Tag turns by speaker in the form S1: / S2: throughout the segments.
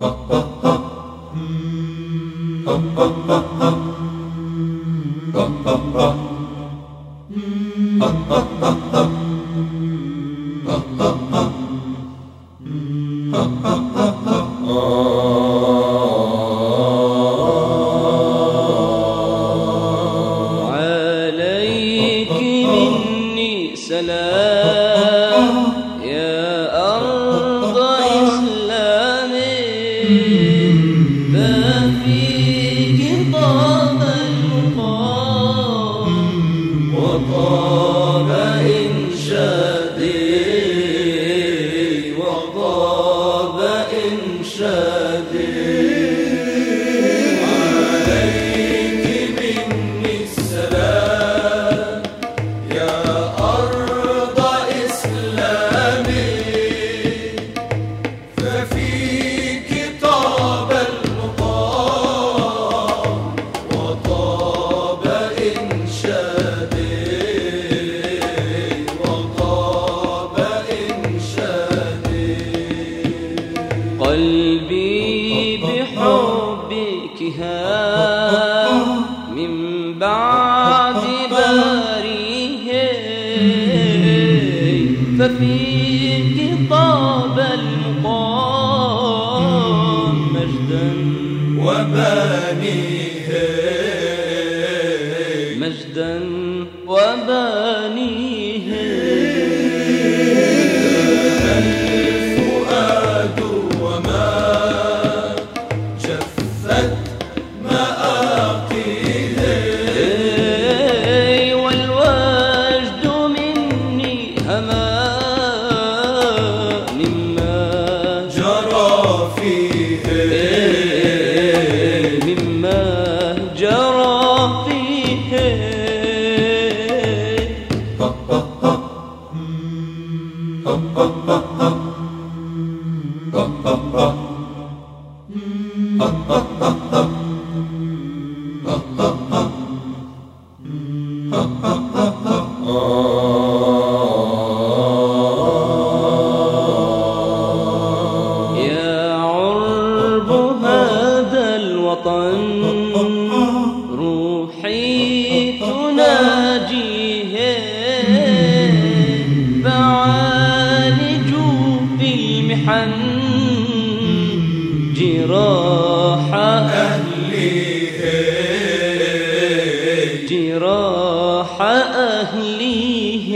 S1: عليك مني سلام يا أرض إسلامي قلبي بحبك ها من بعد باريه. ففيك طاب المقام مجدا
S2: وبانيه
S1: مجدا وبانيه الوطن. المحن جراح
S2: أهليه
S1: جراح أهليه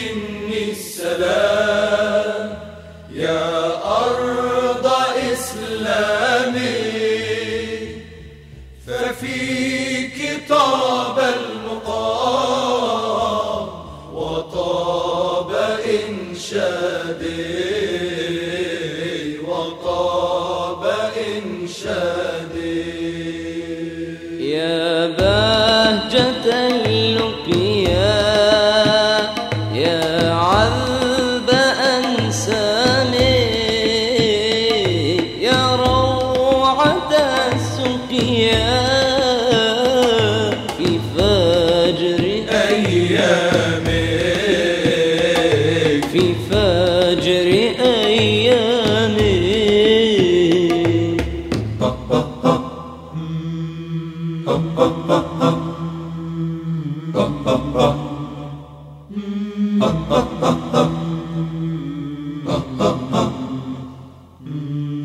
S2: مني السلام. يا أرض إسلامي ففيك طاب المقام وطاب إنشادي وطاب إنشادي.
S1: في فجر
S2: أيامي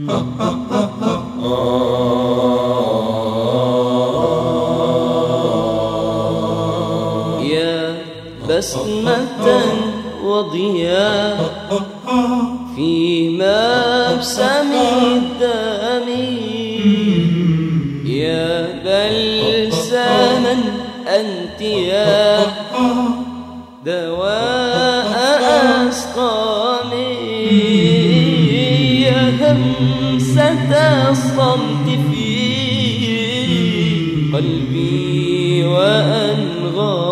S1: يا في مبسم الدم. يا بلسما أنت يا دواء أسقامي يا هم لمسة الصمت في قلبي وأنغامي.